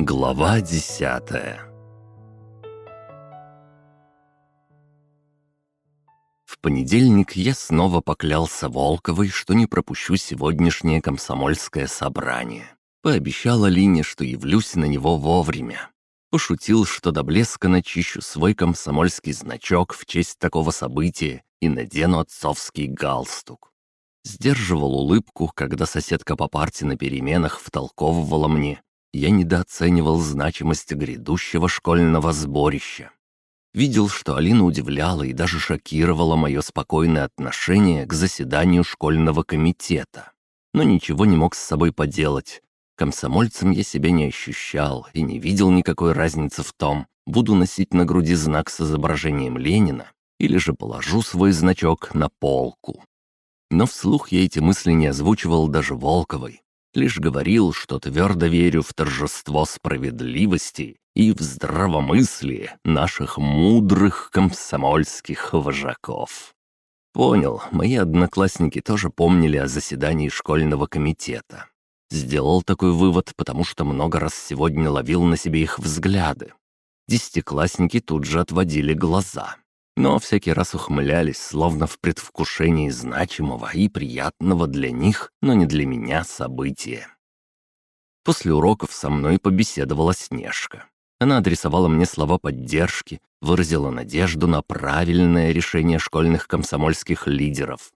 Глава десятая В понедельник я снова поклялся Волковой, что не пропущу сегодняшнее комсомольское собрание. Пообещал Алине, что явлюсь на него вовремя. Пошутил, что до блеска начищу свой комсомольский значок в честь такого события и надену отцовский галстук. Сдерживал улыбку, когда соседка по парте на переменах втолковывала мне. Я недооценивал значимость грядущего школьного сборища. Видел, что Алина удивляла и даже шокировала мое спокойное отношение к заседанию школьного комитета. Но ничего не мог с собой поделать. Комсомольцем я себя не ощущал и не видел никакой разницы в том, буду носить на груди знак с изображением Ленина или же положу свой значок на полку. Но вслух я эти мысли не озвучивал даже Волковой. Лишь говорил, что твердо верю в торжество справедливости и в здравомыслие наших мудрых комсомольских вожаков. Понял, мои одноклассники тоже помнили о заседании школьного комитета. Сделал такой вывод, потому что много раз сегодня ловил на себе их взгляды. Десятиклассники тут же отводили глаза но всякий раз ухмылялись, словно в предвкушении значимого и приятного для них, но не для меня события. После уроков со мной побеседовала Снежка. Она адресовала мне слова поддержки, выразила надежду на правильное решение школьных комсомольских лидеров.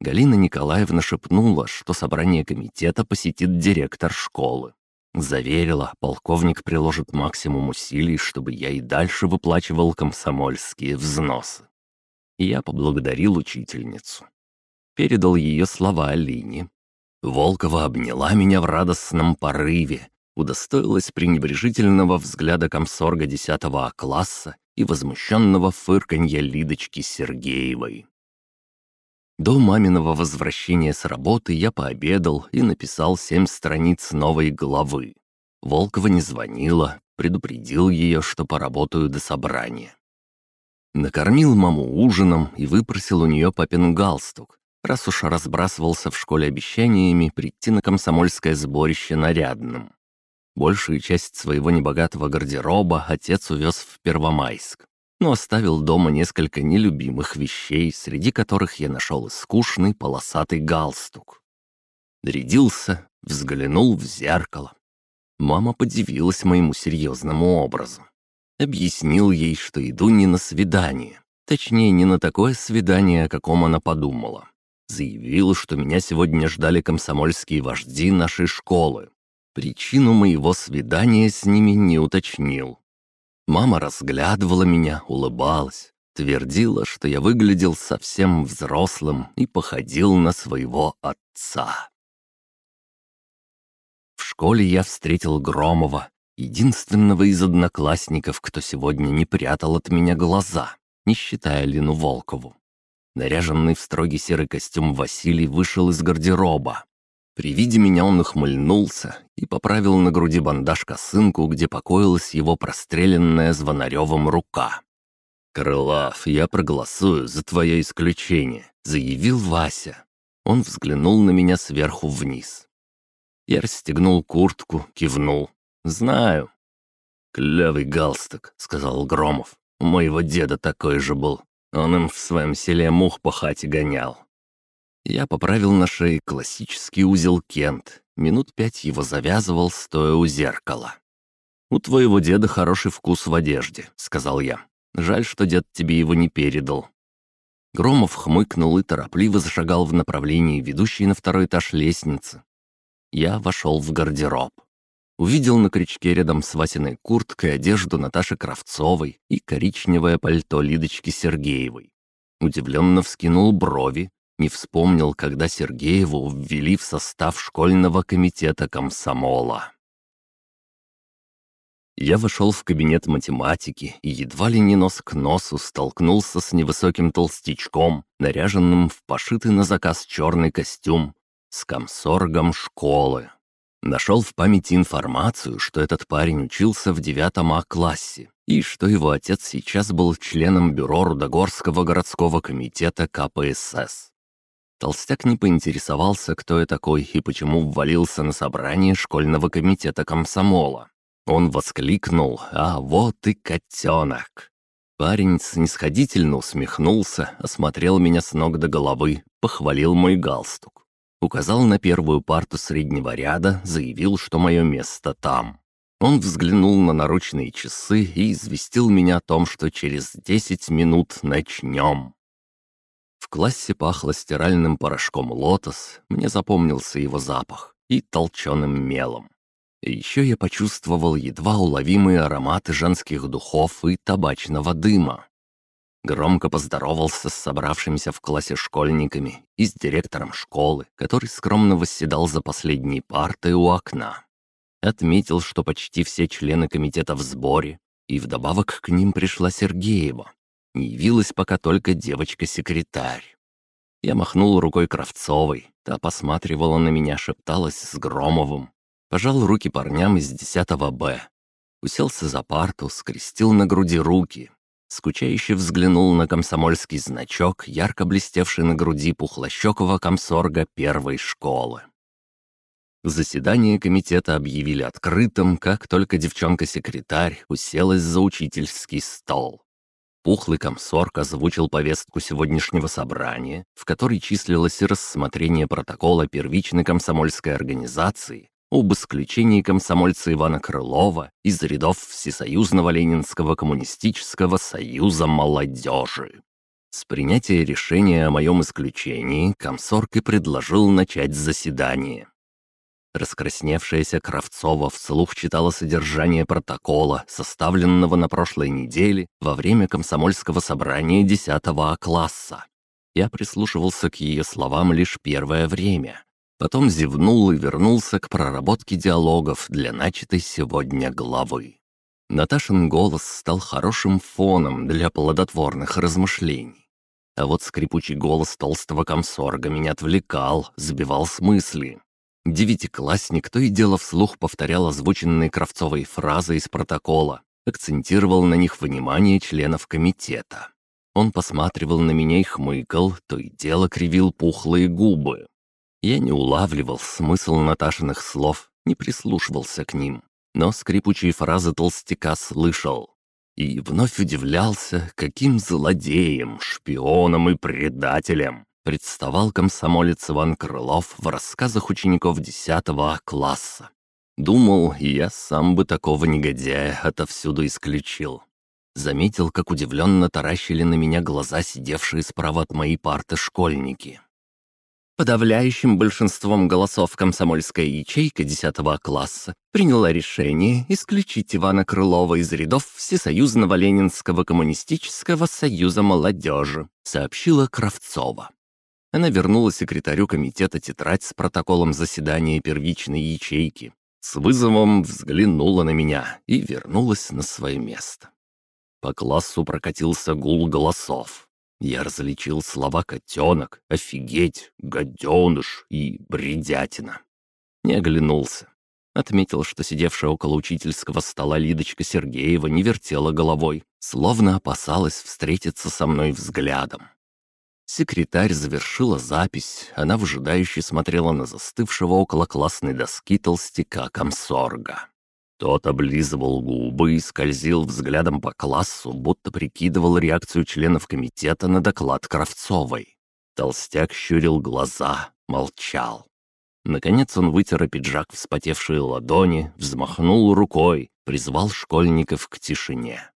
Галина Николаевна шепнула, что собрание комитета посетит директор школы. Заверила, полковник приложит максимум усилий, чтобы я и дальше выплачивал комсомольские взносы. Я поблагодарил учительницу. Передал ее слова Алине. Волкова обняла меня в радостном порыве, удостоилась пренебрежительного взгляда комсорга 10 А класса и возмущенного фырканья Лидочки Сергеевой. До маминого возвращения с работы я пообедал и написал семь страниц новой главы. Волкова не звонила, предупредил ее, что поработаю до собрания. Накормил маму ужином и выпросил у нее папин галстук, раз уж разбрасывался в школе обещаниями прийти на комсомольское сборище нарядным. Большую часть своего небогатого гардероба отец увез в Первомайск но оставил дома несколько нелюбимых вещей, среди которых я нашел скучный полосатый галстук. Рядился, взглянул в зеркало. Мама подивилась моему серьезному образу. Объяснил ей, что иду не на свидание. Точнее, не на такое свидание, о каком она подумала. Заявил, что меня сегодня ждали комсомольские вожди нашей школы. Причину моего свидания с ними не уточнил. Мама разглядывала меня, улыбалась, твердила, что я выглядел совсем взрослым и походил на своего отца. В школе я встретил Громова, единственного из одноклассников, кто сегодня не прятал от меня глаза, не считая Лину Волкову. Наряженный в строгий серый костюм Василий вышел из гардероба, при виде меня он ухмыльнулся и поправил на груди бандаж косынку, где покоилась его простреленная звонаревым рука. «Крылав, я проголосую за твое исключение», — заявил Вася. Он взглянул на меня сверху вниз. Я расстегнул куртку, кивнул. «Знаю». «Клевый галстук», — сказал Громов. «У моего деда такой же был. Он им в своем селе мух по хате гонял. Я поправил на шее классический узел Кент. Минут пять его завязывал, стоя у зеркала. «У твоего деда хороший вкус в одежде», — сказал я. «Жаль, что дед тебе его не передал». Громов хмыкнул и торопливо зашагал в направлении ведущей на второй этаж лестницы. Я вошел в гардероб. Увидел на крючке рядом с Васиной курткой одежду Наташи Кравцовой и коричневое пальто Лидочки Сергеевой. Удивленно вскинул брови, не вспомнил, когда Сергееву ввели в состав школьного комитета комсомола. Я вошел в кабинет математики и едва ли не нос к носу столкнулся с невысоким толстячком, наряженным в пошитый на заказ черный костюм, с комсоргом школы. Нашел в памяти информацию, что этот парень учился в девятом А-классе и что его отец сейчас был членом бюро Рудогорского городского комитета КПСС. Толстяк не поинтересовался, кто я такой и почему ввалился на собрание школьного комитета комсомола. Он воскликнул «А вот и котенок!» Парень снисходительно усмехнулся, осмотрел меня с ног до головы, похвалил мой галстук. Указал на первую парту среднего ряда, заявил, что мое место там. Он взглянул на наручные часы и известил меня о том, что через десять минут начнем. В классе пахло стиральным порошком «Лотос», мне запомнился его запах, и толченым мелом. Еще я почувствовал едва уловимые ароматы женских духов и табачного дыма. Громко поздоровался с собравшимися в классе школьниками и с директором школы, который скромно восседал за последней партой у окна. Отметил, что почти все члены комитета в сборе, и вдобавок к ним пришла Сергеева. Не явилась пока только девочка-секретарь. Я махнул рукой Кравцовой, та посматривала на меня, шепталась с Громовым, Пожал руки парням из 10 Б. Уселся за парту, скрестил на груди руки. Скучающе взглянул на комсомольский значок, ярко блестевший на груди пухлощекого комсорга первой школы. Заседание комитета объявили открытым, как только девчонка-секретарь уселась за учительский стол. Пухлый комсорг озвучил повестку сегодняшнего собрания, в которой числилось рассмотрение протокола первичной комсомольской организации об исключении комсомольца Ивана Крылова из рядов Всесоюзного Ленинского коммунистического союза молодежи. С принятия решения о моем исключении комсорг и предложил начать заседание. Раскрасневшаяся Кравцова вслух читала содержание протокола, составленного на прошлой неделе во время комсомольского собрания 10 А-класса. Я прислушивался к ее словам лишь первое время, Потом зевнул и вернулся к проработке диалогов для начатой сегодня главы. Наташин голос стал хорошим фоном для плодотворных размышлений. А вот скрипучий голос толстого комсорга меня отвлекал, забивал с мысли. Девятиклассник то и дело вслух повторял озвученные Кравцовой фразы из протокола, акцентировал на них внимание членов комитета. Он посматривал на меня и хмыкал, то и дело кривил пухлые губы. Я не улавливал смысл Наташиных слов, не прислушивался к ним, но скрипучие фразы толстяка слышал. И вновь удивлялся, каким злодеем, шпионом и предателем представал комсомолец Иван Крылов в рассказах учеников 10 А класса. Думал, я сам бы такого негодяя отовсюду исключил. Заметил, как удивленно таращили на меня глаза сидевшие справа от моей парты школьники. Подавляющим большинством голосов комсомольская ячейка 10 класса приняла решение исключить Ивана Крылова из рядов Всесоюзного Ленинского коммунистического союза молодежи, сообщила Кравцова. Она вернула секретарю комитета тетрадь с протоколом заседания первичной ячейки, с вызовом взглянула на меня и вернулась на свое место. По классу прокатился гул голосов. Я различил слова «котенок», «офигеть», «гаденыш» и «бредятина». Не оглянулся. Отметил, что сидевшая около учительского стола Лидочка Сергеева не вертела головой, словно опасалась встретиться со мной взглядом. Секретарь завершила запись, она выжидающе смотрела на застывшего около классной доски толстяка комсорга. Тот облизывал губы и скользил взглядом по классу, будто прикидывал реакцию членов комитета на доклад Кравцовой. Толстяк щурил глаза, молчал. Наконец он вытер пиджак вспотевшие ладони, взмахнул рукой, призвал школьников к тишине.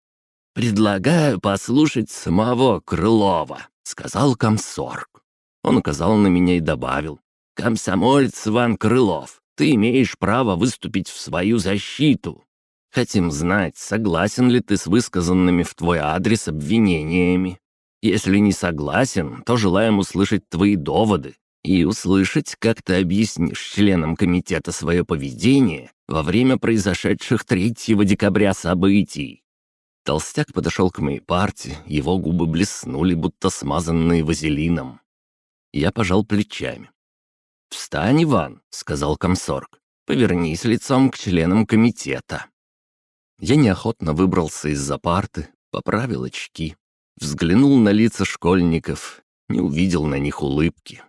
«Предлагаю послушать самого Крылова», — сказал комсорг. Он указал на меня и добавил. «Комсомолец Иван Крылов, ты имеешь право выступить в свою защиту. Хотим знать, согласен ли ты с высказанными в твой адрес обвинениями. Если не согласен, то желаем услышать твои доводы и услышать, как ты объяснишь членам комитета свое поведение во время произошедших 3 декабря событий». Толстяк подошел к моей партии, его губы блеснули, будто смазанные вазелином. Я пожал плечами. «Встань, Иван», — сказал комсорг. «Повернись лицом к членам комитета». Я неохотно выбрался из-за парты, поправил очки, взглянул на лица школьников, не увидел на них улыбки.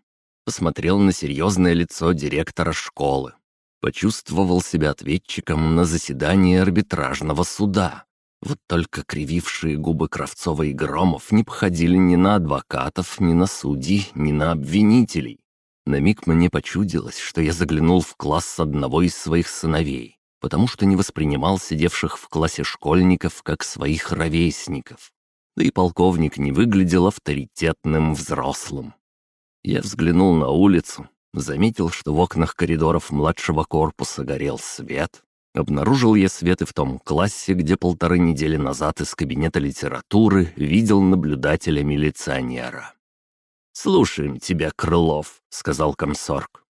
Посмотрел на серьезное лицо директора школы. Почувствовал себя ответчиком на заседании арбитражного суда. Вот только кривившие губы Кравцова и Громов не походили ни на адвокатов, ни на судей, ни на обвинителей. На миг мне почудилось, что я заглянул в класс одного из своих сыновей, потому что не воспринимал сидевших в классе школьников как своих ровесников. Да и полковник не выглядел авторитетным взрослым. Я взглянул на улицу, заметил, что в окнах коридоров младшего корпуса горел свет. Обнаружил я свет и в том классе, где полторы недели назад из кабинета литературы видел наблюдателя-милиционера. «Слушаем тебя, Крылов», — сказал комсорг.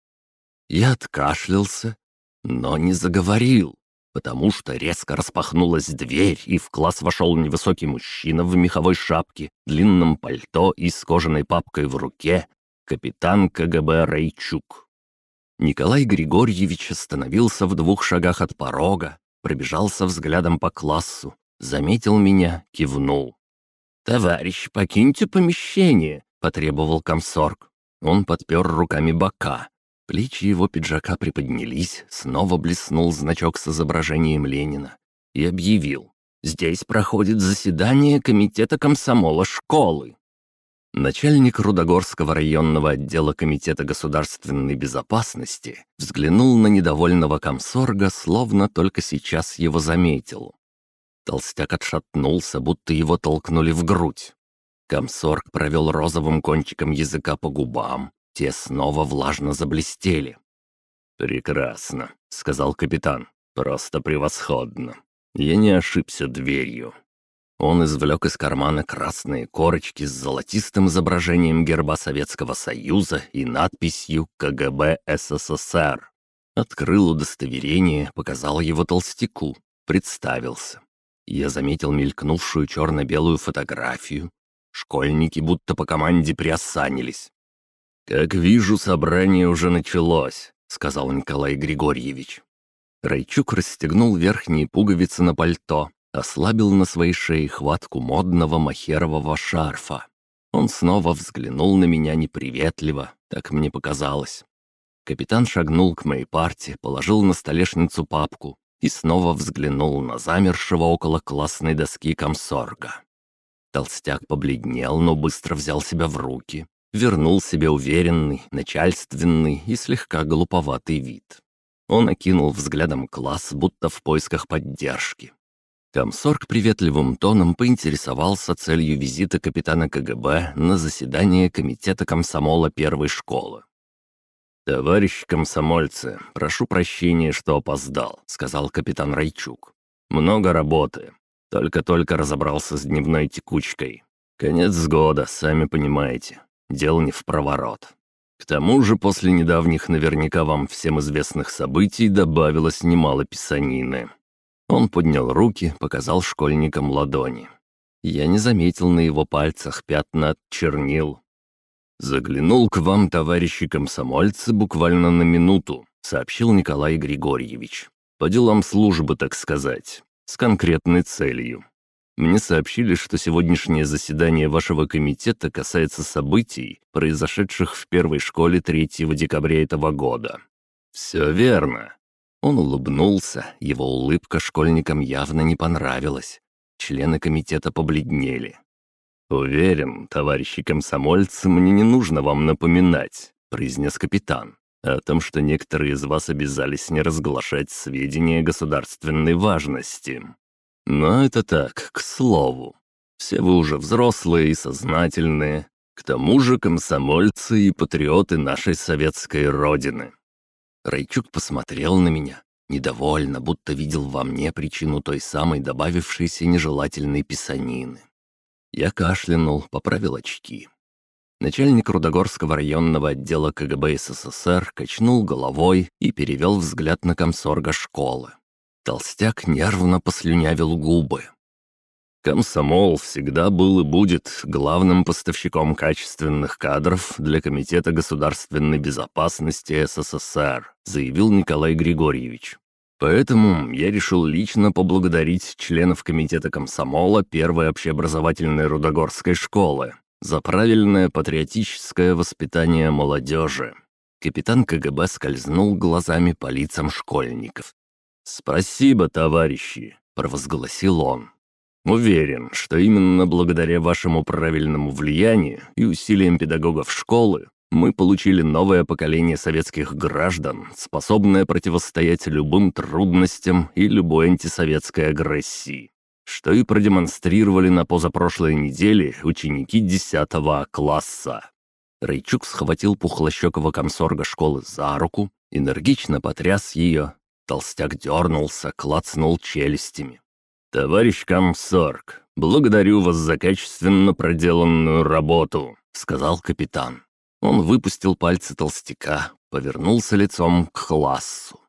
Я откашлялся, но не заговорил, потому что резко распахнулась дверь, и в класс вошел невысокий мужчина в меховой шапке, длинном пальто и с кожаной папкой в руке, капитан КГБ Рейчук. Николай Григорьевич остановился в двух шагах от порога, пробежался взглядом по классу, заметил меня, кивнул. «Товарищ, покиньте помещение», — потребовал комсорг. Он подпер руками бока. Плечи его пиджака приподнялись, снова блеснул значок с изображением Ленина и объявил. «Здесь проходит заседание комитета комсомола школы». Начальник Рудогорского районного отдела Комитета государственной безопасности взглянул на недовольного комсорга, словно только сейчас его заметил. Толстяк отшатнулся, будто его толкнули в грудь. Комсорг провел розовым кончиком языка по губам. Те снова влажно заблестели. «Прекрасно», — сказал капитан. «Просто превосходно. Я не ошибся дверью». Он извлек из кармана красные корочки с золотистым изображением герба Советского Союза и надписью «КГБ СССР». Открыл удостоверение, показал его толстяку, представился. Я заметил мелькнувшую черно-белую фотографию, Школьники будто по команде приосанились. «Как вижу, собрание уже началось», — сказал Николай Григорьевич. Райчук расстегнул верхние пуговицы на пальто, ослабил на своей шее хватку модного махерового шарфа. Он снова взглянул на меня неприветливо, так мне показалось. Капитан шагнул к моей парте, положил на столешницу папку и снова взглянул на замершего около классной доски комсорга. Толстяк побледнел, но быстро взял себя в руки. Вернул себе уверенный, начальственный и слегка глуповатый вид. Он окинул взглядом класс, будто в поисках поддержки. Комсорг приветливым тоном поинтересовался целью визита капитана КГБ на заседание комитета комсомола первой школы. «Товарищ комсомольцы, прошу прощения, что опоздал», — сказал капитан Райчук. «Много работы. Только-только разобрался с дневной текучкой. Конец года, сами понимаете. Дел не в проворот. К тому же после недавних наверняка вам всем известных событий добавилось немало писанины. Он поднял руки, показал школьникам ладони. Я не заметил на его пальцах пятна от чернил. «Заглянул к вам, товарищи комсомольцы, буквально на минуту», — сообщил Николай Григорьевич. «По делам службы, так сказать с конкретной целью. Мне сообщили, что сегодняшнее заседание вашего комитета касается событий, произошедших в первой школе 3 декабря этого года. Все верно. Он улыбнулся, его улыбка школьникам явно не понравилась. Члены комитета побледнели. «Уверен, товарищи комсомольцы, мне не нужно вам напоминать», — произнес капитан о том, что некоторые из вас обязались не разглашать сведения государственной важности. Но это так, к слову. Все вы уже взрослые и сознательные, к тому же комсомольцы и патриоты нашей советской родины». Райчук посмотрел на меня, недовольно, будто видел во мне причину той самой добавившейся нежелательной писанины. Я кашлянул, поправил очки. Начальник Рудогорского районного отдела КГБ СССР качнул головой и перевел взгляд на комсорга школы. Толстяк нервно послюнявил губы. «Комсомол всегда был и будет главным поставщиком качественных кадров для Комитета государственной безопасности СССР», заявил Николай Григорьевич. Поэтому я решил лично поблагодарить членов Комитета комсомола первой общеобразовательной Рудогорской школы за правильное патриотическое воспитание молодежи. Капитан КГБ скользнул глазами по лицам школьников. «Спасибо, товарищи», — провозгласил он. «Уверен, что именно благодаря вашему правильному влиянию и усилиям педагогов школы мы получили новое поколение советских граждан, способное противостоять любым трудностям и любой антисоветской агрессии, что и продемонстрировали на позапрошлой неделе ученики 10 класса. Райчук схватил пухлощекого комсорга школы за руку, энергично потряс ее. Толстяк дернулся, клацнул челюстями. «Товарищ комсорг, благодарю вас за качественно проделанную работу», — сказал капитан. Он выпустил пальцы толстяка, повернулся лицом к классу.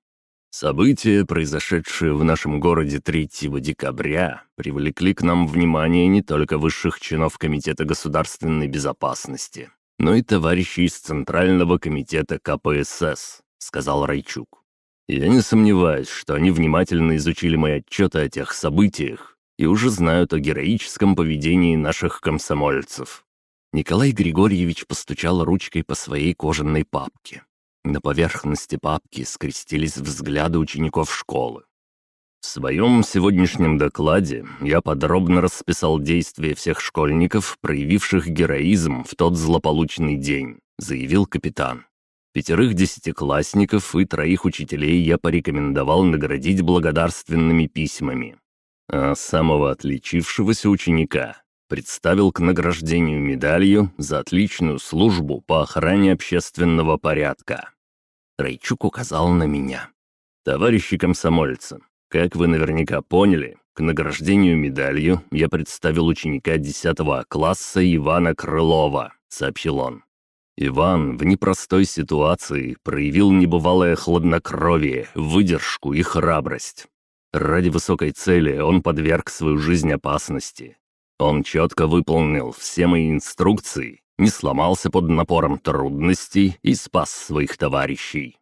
События, произошедшие в нашем городе 3 декабря, привлекли к нам внимание не только высших чинов Комитета государственной безопасности, но и товарищей из Центрального комитета КПСС», — сказал Райчук. «Я не сомневаюсь, что они внимательно изучили мои отчеты о тех событиях и уже знают о героическом поведении наших комсомольцев. Николай Григорьевич постучал ручкой по своей кожаной папке. На поверхности папки скрестились взгляды учеников школы. В своем сегодняшнем докладе я подробно расписал действия всех школьников, проявивших героизм в тот злополучный день, заявил капитан. Пятерых десятиклассников и троих учителей я порекомендовал наградить благодарственными письмами. А самого отличившегося ученика представил к награждению медалью за отличную службу по охране общественного порядка. Райчук указал на меня. «Товарищи комсомольцы, как вы наверняка поняли, к награждению медалью я представил ученика 10 класса Ивана Крылова», — сообщил он. Иван в непростой ситуации проявил небывалое хладнокровие, выдержку и храбрость. Ради высокой цели он подверг свою жизнь опасности, он четко выполнил все мои инструкции, не сломался под напором трудностей и спас своих товарищей.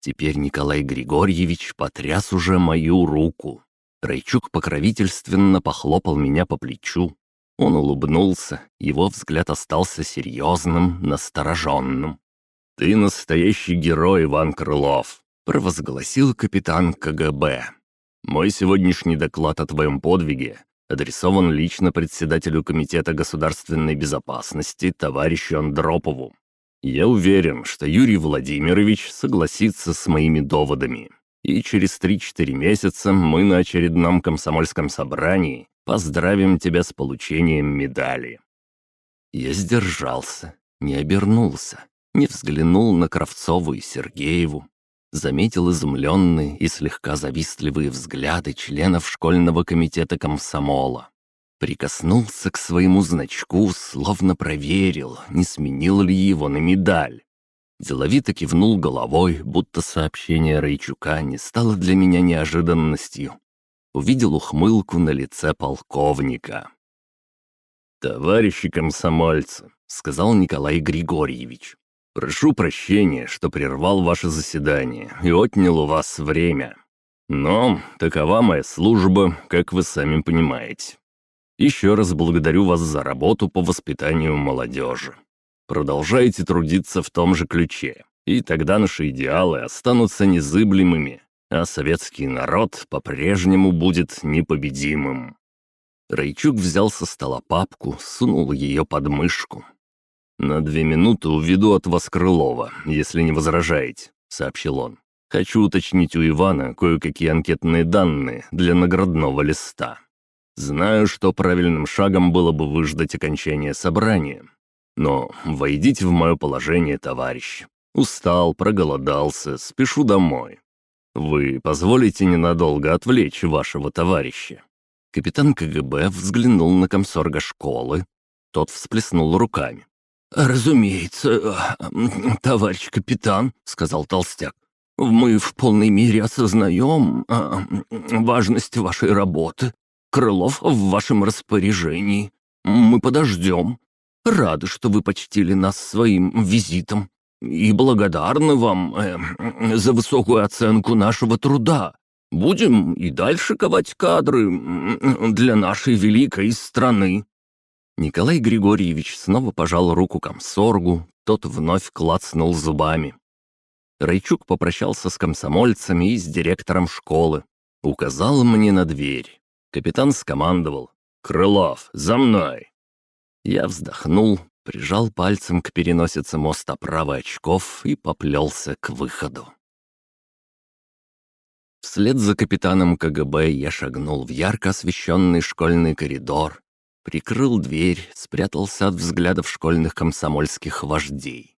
Теперь Николай Григорьевич потряс уже мою руку. Райчук покровительственно похлопал меня по плечу. Он улыбнулся, его взгляд остался серьезным, настороженным. «Ты настоящий герой, Иван Крылов», — провозгласил капитан КГБ. «Мой сегодняшний доклад о твоем подвиге адресован лично председателю Комитета государственной безопасности товарищу Андропову. Я уверен, что Юрий Владимирович согласится с моими доводами. И через 3-4 месяца мы на очередном комсомольском собрании поздравим тебя с получением медали». Я сдержался, не обернулся, не взглянул на Кравцову и Сергееву, заметил изумленные и слегка завистливые взгляды членов школьного комитета комсомола. Прикоснулся к своему значку, словно проверил, не сменил ли его на медаль. Деловито кивнул головой, будто сообщение Райчука не стало для меня неожиданностью. Увидел ухмылку на лице полковника. «Товарищи комсомольцы», — сказал Николай Григорьевич, Прошу прощения, что прервал ваше заседание и отнял у вас время. Но такова моя служба, как вы сами понимаете. Еще раз благодарю вас за работу по воспитанию молодежи. Продолжайте трудиться в том же ключе, и тогда наши идеалы останутся незыблемыми, а советский народ по-прежнему будет непобедимым». Райчук взял со стола папку, сунул ее под мышку, «На две минуты уведу от вас Крылова, если не возражаете», — сообщил он. «Хочу уточнить у Ивана кое-какие анкетные данные для наградного листа. Знаю, что правильным шагом было бы выждать окончания собрания. Но войдите в мое положение, товарищ. Устал, проголодался, спешу домой. Вы позволите ненадолго отвлечь вашего товарища?» Капитан КГБ взглянул на комсорга школы. Тот всплеснул руками. «Разумеется, товарищ капитан», — сказал толстяк. «Мы в полной мере осознаем а, важность вашей работы. Крылов в вашем распоряжении. Мы подождем. Рады, что вы почтили нас своим визитом. И благодарны вам э, за высокую оценку нашего труда. Будем и дальше ковать кадры для нашей великой страны». Николай Григорьевич снова пожал руку комсоргу, тот вновь клацнул зубами. Райчук попрощался с комсомольцами и с директором школы. Указал мне на дверь. Капитан скомандовал «Крылов, за мной!» Я вздохнул, прижал пальцем к переносице моста правой очков и поплелся к выходу. Вслед за капитаном КГБ я шагнул в ярко освещенный школьный коридор, прикрыл дверь, спрятался от взглядов школьных комсомольских вождей.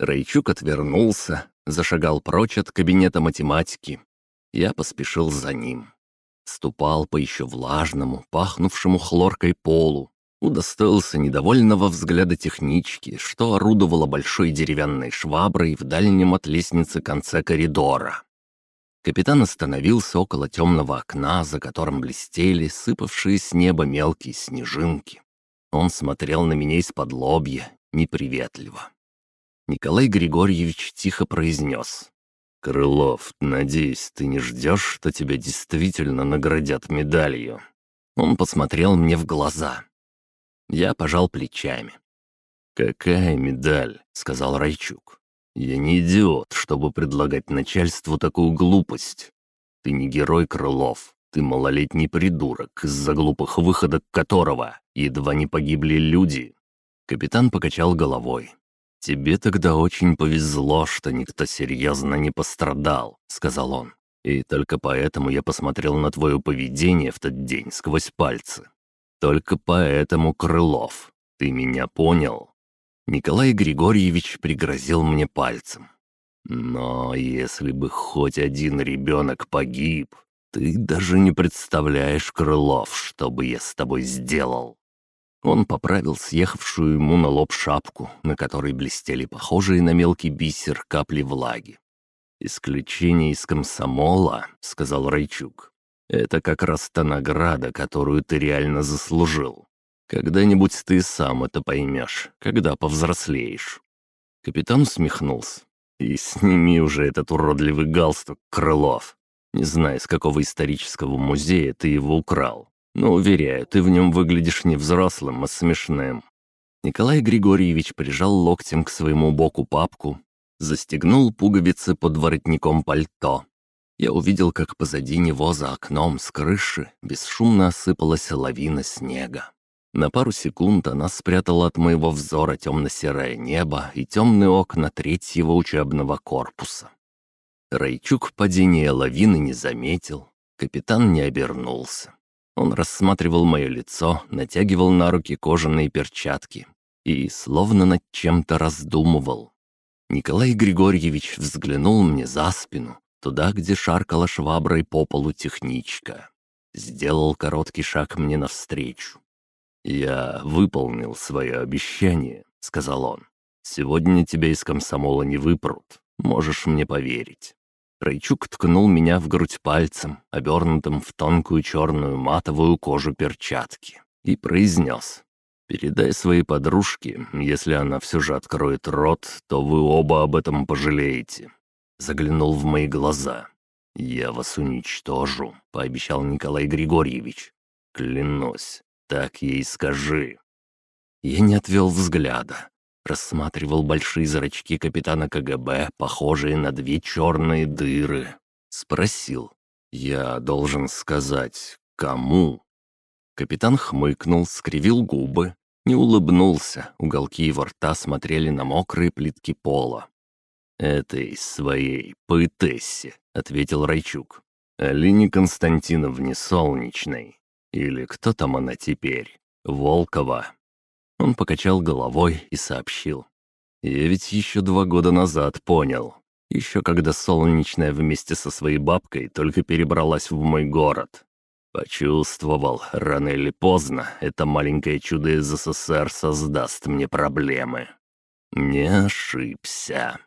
Райчук отвернулся, зашагал прочь от кабинета математики. Я поспешил за ним. Ступал по еще влажному, пахнувшему хлоркой полу, удостоился недовольного взгляда технички, что орудовала большой деревянной шваброй в дальнем от лестницы конце коридора. Капитан остановился около темного окна, за которым блестели сыпавшие с неба мелкие снежинки. Он смотрел на меня из-под лобья, неприветливо. Николай Григорьевич тихо произнес. «Крылов, надеюсь, ты не ждешь, что тебя действительно наградят медалью?» Он посмотрел мне в глаза. Я пожал плечами. «Какая медаль?» — сказал Райчук. «Я не идиот, чтобы предлагать начальству такую глупость. Ты не герой Крылов, ты малолетний придурок, из-за глупых выходок которого едва не погибли люди». Капитан покачал головой. «Тебе тогда очень повезло, что никто серьезно не пострадал», — сказал он. «И только поэтому я посмотрел на твое поведение в тот день сквозь пальцы. Только поэтому, Крылов, ты меня понял?» Николай Григорьевич пригрозил мне пальцем. «Но если бы хоть один ребенок погиб, ты даже не представляешь, Крылов, что бы я с тобой сделал. Он поправил съехавшую ему на лоб шапку, на которой блестели похожие на мелкий бисер капли влаги. «Исключение из комсомола», — сказал Райчук. «Это как раз та награда, которую ты реально заслужил. Когда-нибудь ты сам это поймешь, когда повзрослеешь». Капитан усмехнулся. «И сними уже этот уродливый галстук, Крылов. Не знаю, с какого исторического музея ты его украл. Но, уверяю, ты в нем выглядишь не взрослым, а смешным». Николай Григорьевич прижал локтем к своему боку папку, застегнул пуговицы под воротником пальто. Я увидел, как позади него за окном с крыши бесшумно осыпалась лавина снега. На пару секунд она спрятала от моего взора темно-серое небо и темные окна третьего учебного корпуса. Райчук падения лавины не заметил, капитан не обернулся. Он рассматривал мое лицо, натягивал на руки кожаные перчатки и словно над чем-то раздумывал. Николай Григорьевич взглянул мне за спину, туда, где шаркала шваброй по полу техничка. Сделал короткий шаг мне навстречу. «Я выполнил свое обещание», — сказал он. «Сегодня тебя из комсомола не выпрут, можешь мне поверить». Райчук ткнул меня в грудь пальцем, обернутым в тонкую черную матовую кожу перчатки, и произнес. «Передай своей подружке, если она все же откроет рот, то вы оба об этом пожалеете». Заглянул в мои глаза. «Я вас уничтожу», — пообещал Николай Григорьевич. «Клянусь, так ей скажи». Я не отвел взгляда, Рассматривал большие зрачки капитана КГБ, похожие на две черные дыры. Спросил. «Я должен сказать, кому?» Капитан хмыкнул, скривил губы, не улыбнулся, уголки его рта смотрели на мокрые плитки пола. «Этой своей поэтессе», — ответил Райчук. «Алине Константиновне Солнечной. Или кто там она теперь? Волкова». Он покачал головой и сообщил. «Я ведь еще два года назад понял. Еще когда Солнечная вместе со своей бабкой только перебралась в мой город. Почувствовал, рано или поздно это маленькое чудо из СССР создаст мне проблемы. Не ошибся.